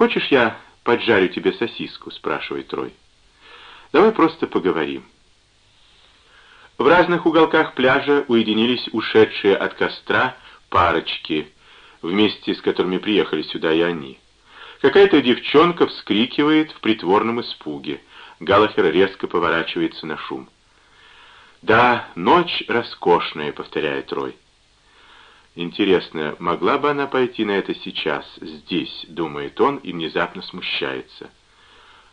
«Хочешь, я поджарю тебе сосиску?» — спрашивает Трой. «Давай просто поговорим». В разных уголках пляжа уединились ушедшие от костра парочки, вместе с которыми приехали сюда и они. Какая-то девчонка вскрикивает в притворном испуге. Галлахер резко поворачивается на шум. «Да, ночь роскошная», — повторяет Рой. «Интересно, могла бы она пойти на это сейчас, здесь?» — думает он и внезапно смущается.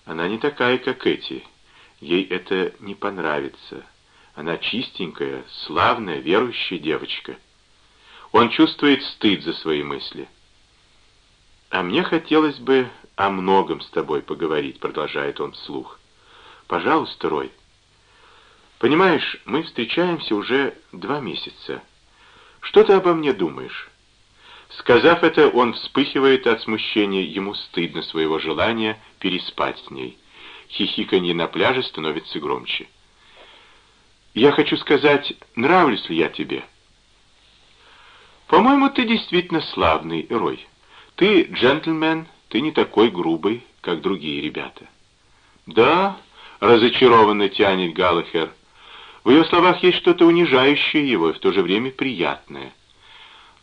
«Она не такая, как эти. Ей это не понравится. Она чистенькая, славная, верующая девочка». Он чувствует стыд за свои мысли. «А мне хотелось бы о многом с тобой поговорить», — продолжает он вслух. «Пожалуйста, Рой. Понимаешь, мы встречаемся уже два месяца. Что ты обо мне думаешь?» Сказав это, он вспыхивает от смущения, ему стыдно своего желания переспать с ней. Хихиканье на пляже становится громче. «Я хочу сказать, нравлюсь ли я тебе?» «По-моему, ты действительно славный, Рой. Ты джентльмен, ты не такой грубый, как другие ребята». «Да», — разочарованно тянет Галлахер, в ее словах есть что-то унижающее его и в то же время приятное.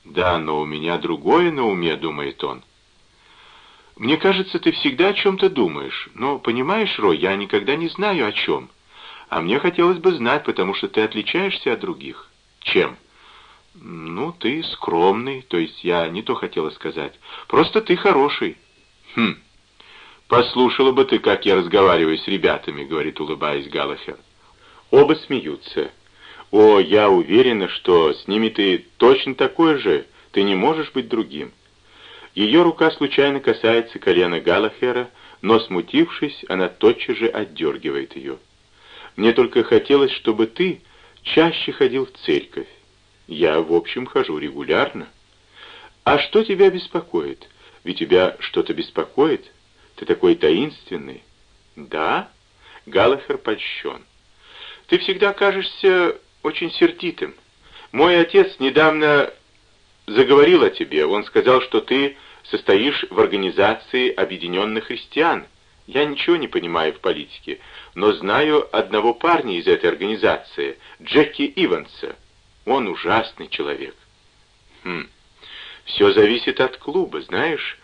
«Да, но у меня другое на уме», — думает он. «Мне кажется, ты всегда о чем-то думаешь. Но, понимаешь, Рой, я никогда не знаю о чем. А мне хотелось бы знать, потому что ты отличаешься от других. Чем?» «Ну, ты скромный, то есть я не то хотела сказать. Просто ты хороший». «Хм, послушала бы ты, как я разговариваю с ребятами», — говорит, улыбаясь Галлахер. Оба смеются. «О, я уверена, что с ними ты точно такой же, ты не можешь быть другим». Ее рука случайно касается колена Галахера, но, смутившись, она тотчас же отдергивает ее. «Мне только хотелось, чтобы ты чаще ходил в церковь. Я, в общем, хожу регулярно». «А что тебя беспокоит? Ведь тебя что-то беспокоит? Ты такой таинственный». «Да?» Галахер польщен. Ты всегда кажешься очень сердитым. Мой отец недавно заговорил о тебе. Он сказал, что ты состоишь в организации объединенных христиан. Я ничего не понимаю в политике, но знаю одного парня из этой организации, Джеки Иванса. Он ужасный человек. Хм, все зависит от клуба, знаешь.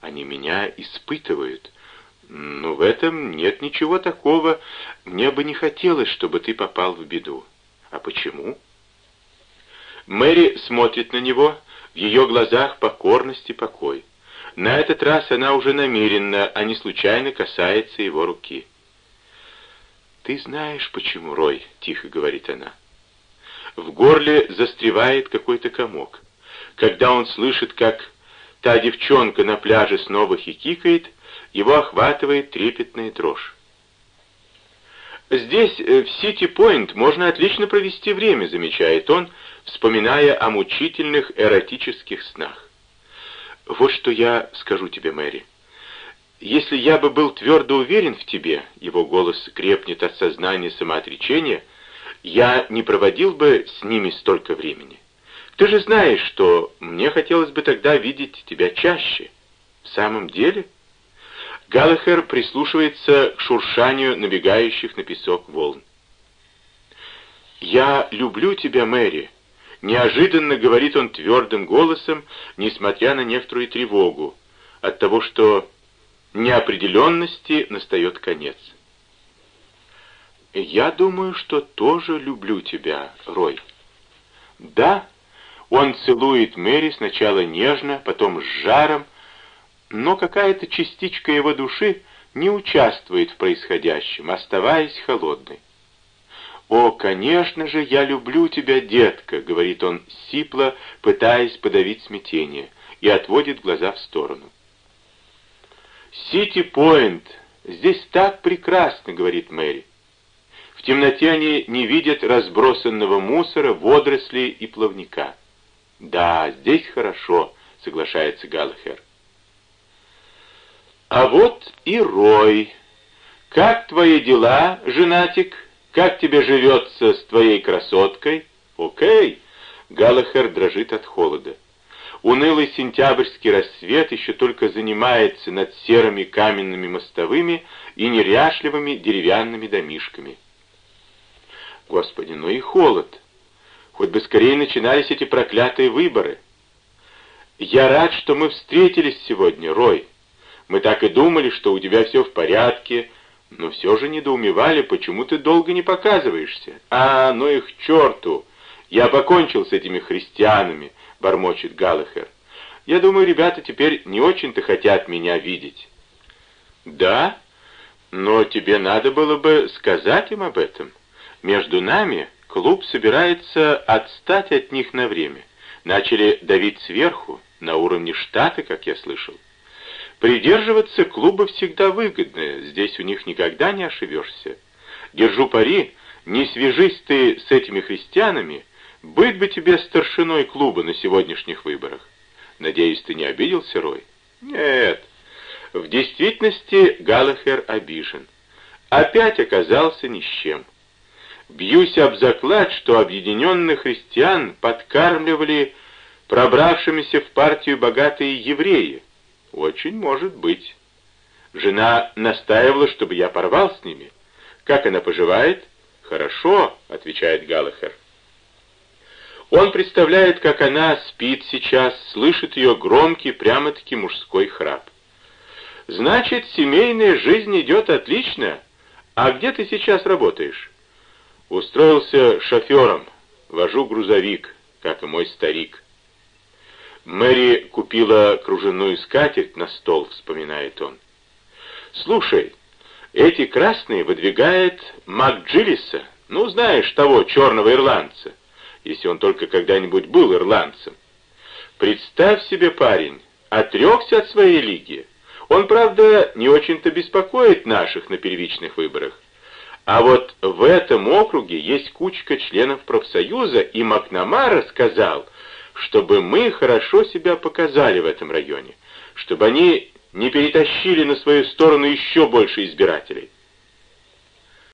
Они меня испытывают. «Ну, в этом нет ничего такого. Мне бы не хотелось, чтобы ты попал в беду». «А почему?» Мэри смотрит на него, в ее глазах покорность и покой. На этот раз она уже намеренно, а не случайно касается его руки. «Ты знаешь, почему, Рой?» — тихо говорит она. В горле застревает какой-то комок. Когда он слышит, как та девчонка на пляже снова хихикает, его охватывает трепетная дрожь. «Здесь, э, в Сити-Пойнт, можно отлично провести время», — замечает он, вспоминая о мучительных эротических снах. «Вот что я скажу тебе, Мэри. Если я бы был твердо уверен в тебе, его голос крепнет от сознания самоотречения, я не проводил бы с ними столько времени. Ты же знаешь, что мне хотелось бы тогда видеть тебя чаще. В самом деле...» Галлахер прислушивается к шуршанию набегающих на песок волн. «Я люблю тебя, Мэри», — неожиданно говорит он твердым голосом, несмотря на некоторую тревогу, от того, что неопределенности настает конец. «Я думаю, что тоже люблю тебя, Рой». «Да?» Он целует Мэри сначала нежно, потом с жаром, но какая-то частичка его души не участвует в происходящем, оставаясь холодной. «О, конечно же, я люблю тебя, детка», — говорит он сипло, пытаясь подавить смятение, и отводит глаза в сторону. «Сити-Пойнт! Здесь так прекрасно», — говорит Мэри. В темноте они не видят разбросанного мусора, водорослей и плавника. «Да, здесь хорошо», — соглашается Галлахер. А вот и Рой. Как твои дела, женатик? Как тебе живется с твоей красоткой? Окей. Галахер дрожит от холода. Унылый сентябрьский рассвет еще только занимается над серыми каменными мостовыми и неряшливыми деревянными домишками. Господи, ну и холод! Хоть бы скорее начинались эти проклятые выборы. Я рад, что мы встретились сегодня, Рой. Мы так и думали, что у тебя все в порядке, но все же недоумевали, почему ты долго не показываешься. А, ну их черту! Я покончил с этими христианами, бормочет Галлахер. Я думаю, ребята теперь не очень-то хотят меня видеть. Да, но тебе надо было бы сказать им об этом. Между нами клуб собирается отстать от них на время. Начали давить сверху, на уровне штата, как я слышал. Придерживаться клуба всегда выгодно, здесь у них никогда не ошибешься. Держу пари, не свяжись ты с этими христианами, быть бы тебе старшиной клуба на сегодняшних выборах. Надеюсь, ты не обиделся, Рой? Нет. В действительности Галлахер обижен. Опять оказался ни с чем. Бьюсь об заклад, что объединенных христиан подкармливали пробравшимися в партию богатые евреи. Очень может быть. Жена настаивала, чтобы я порвал с ними. Как она поживает? Хорошо, отвечает Галахер. Он представляет, как она спит сейчас, слышит ее громкий, прямо-таки мужской храп. Значит, семейная жизнь идет отлично. А где ты сейчас работаешь? Устроился шофером, вожу грузовик, как и мой старик. Мэри купила кружевную скатерть на стол, вспоминает он. Слушай, эти красные выдвигает МакДжилиса, ну, знаешь, того черного ирландца, если он только когда-нибудь был ирландцем. Представь себе, парень, отрекся от своей лиги. Он, правда, не очень-то беспокоит наших на первичных выборах. А вот в этом округе есть кучка членов профсоюза, и Макнамара сказал, чтобы мы хорошо себя показали в этом районе, чтобы они не перетащили на свою сторону еще больше избирателей.